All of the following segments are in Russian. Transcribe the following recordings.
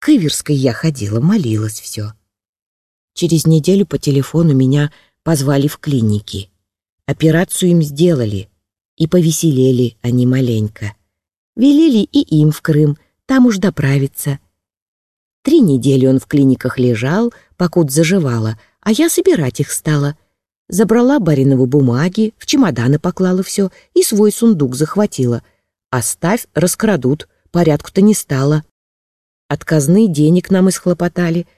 К Иверской я ходила, молилась все. Через неделю по телефону меня позвали в клиники. Операцию им сделали, и повеселели они маленько. Велели и им в Крым, там уж доправиться. Три недели он в клиниках лежал, покуда заживало, а я собирать их стала. Забрала баринову бумаги, в чемоданы поклала все и свой сундук захватила. Оставь, раскрадут, порядку-то не стало. От казны денег нам исхлопотали.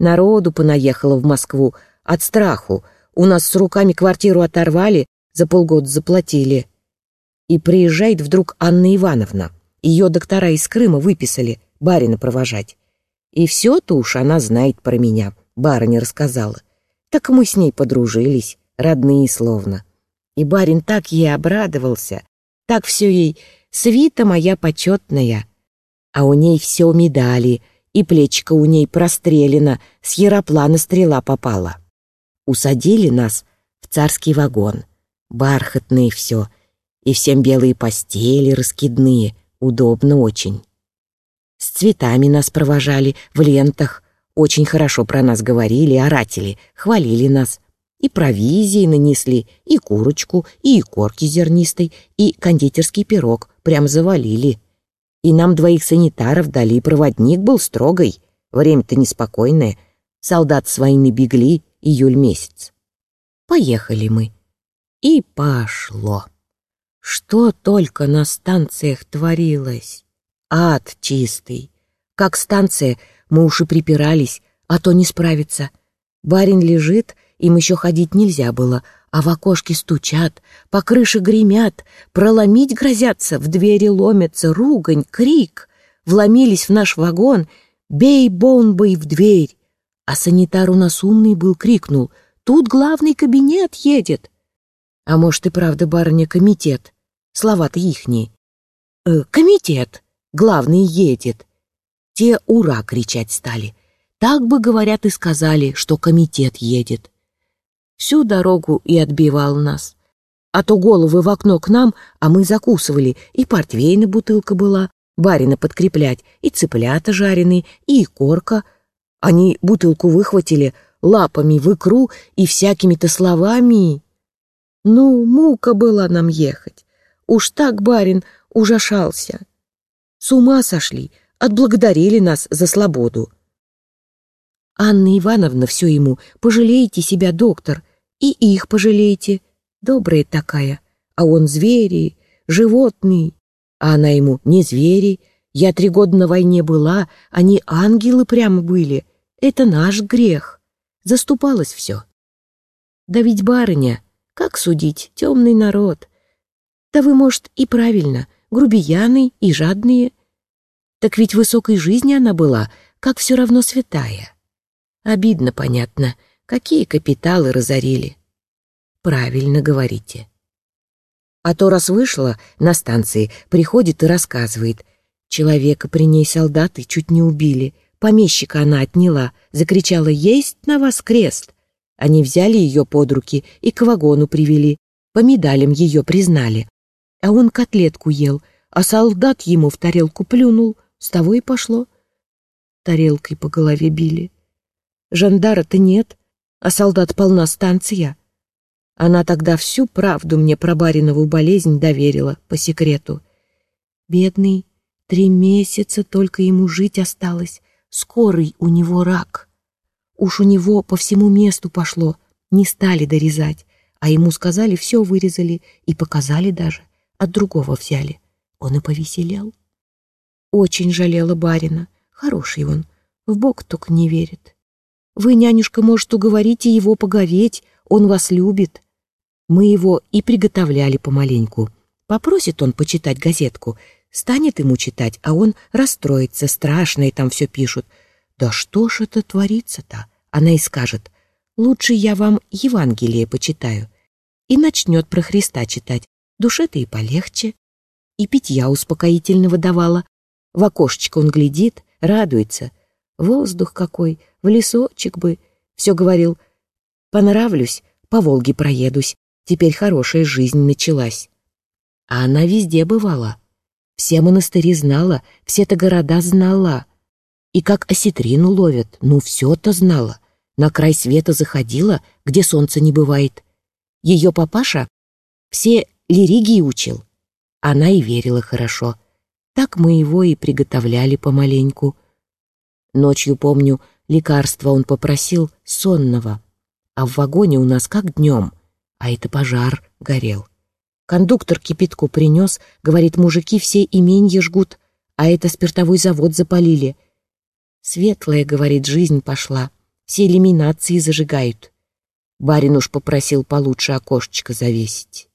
Народу понаехало в Москву, от страху. У нас с руками квартиру оторвали, за полгода заплатили. И приезжает вдруг Анна Ивановна. Ее доктора из Крыма выписали, барина провожать. И все-то уж она знает про меня, барыня рассказала. Так мы с ней подружились, родные словно. И барин так ей обрадовался, так все ей «свита моя почетная». А у ней все медали, и плечико у ней прострелено, с яроплана стрела попала. Усадили нас в царский вагон, бархатные все, и всем белые постели раскидные, удобно очень. С цветами нас провожали в лентах, очень хорошо про нас говорили, оратели, хвалили нас. И провизии нанесли, и курочку, и икорки зернистой, и кондитерский пирог прям завалили. И нам двоих санитаров дали, проводник был строгой. Время-то неспокойное. Солдат с войны бегли, июль месяц. Поехали мы. И пошло. Что только на станциях творилось. Ад чистый. Как станция, мы уж и припирались, а то не справится. Барин лежит, им еще ходить нельзя было, а в окошке стучат, по крыше гремят, проломить грозятся, в двери ломятся, ругань, крик. Вломились в наш вагон, бей бомбой в дверь. А санитар у нас умный был, крикнул, тут главный кабинет едет. А может и правда, барыня, комитет слова-то ихние. Э, комитет, главный едет. Те «Ура!» кричать стали. Так бы, говорят, и сказали, что комитет едет. Всю дорогу и отбивал нас. А то головы в окно к нам, а мы закусывали, и портвейна бутылка была, барина подкреплять, и цыплята жареные, и икорка. Они бутылку выхватили, лапами в икру и всякими-то словами. Ну, мука была нам ехать. Уж так барин ужашался. С ума сошли, отблагодарили нас за свободу. Анна Ивановна все ему, пожалейте себя, доктор, и их пожалейте. Добрая такая, а он звери, животный. А она ему, не звери, я три года на войне была, они ангелы прямо были. Это наш грех. Заступалось все. Да ведь барыня, как судить, темный народ — да вы, может, и правильно, грубияны и жадные. Так ведь высокой жизни она была, как все равно святая. Обидно, понятно, какие капиталы разорили. Правильно говорите. А то раз вышла на станции, приходит и рассказывает. Человека при ней солдаты чуть не убили. Помещика она отняла, закричала «Есть на вас крест!» Они взяли ее под руки и к вагону привели, по медалям ее признали а он котлетку ел, а солдат ему в тарелку плюнул, с того и пошло. Тарелкой по голове били. Жандара-то нет, а солдат полна станция. Она тогда всю правду мне про баринову болезнь доверила по секрету. Бедный, три месяца только ему жить осталось, скорый у него рак. Уж у него по всему месту пошло, не стали дорезать, а ему сказали, все вырезали и показали даже от другого взяли. Он и повеселел. Очень жалела барина. Хороший он, в Бог только не верит. Вы, нянюшка, может, уговорите его поговеть, он вас любит. Мы его и приготовляли помаленьку. Попросит он почитать газетку, станет ему читать, а он расстроится, страшно, и там все пишут. Да что ж это творится-то? Она и скажет, лучше я вам Евангелие почитаю. И начнет про Христа читать, душе-то и полегче. И питья успокоительного давала. В окошечко он глядит, радуется. Воздух какой, в лесочек бы. Все говорил, понравлюсь, по Волге проедусь, теперь хорошая жизнь началась. А она везде бывала. Все монастыри знала, все-то города знала. И как осетрину ловят, ну все-то знала. На край света заходила, где солнца не бывает. Ее папаша все лиригии учил. Она и верила хорошо. Так мы его и приготовляли помаленьку. Ночью, помню, лекарства он попросил сонного. А в вагоне у нас как днем, а это пожар горел. Кондуктор кипятку принес, говорит, мужики все именья жгут, а это спиртовой завод запалили. Светлая, говорит, жизнь пошла, все иллюминации зажигают. Барин уж попросил получше окошечко завесить.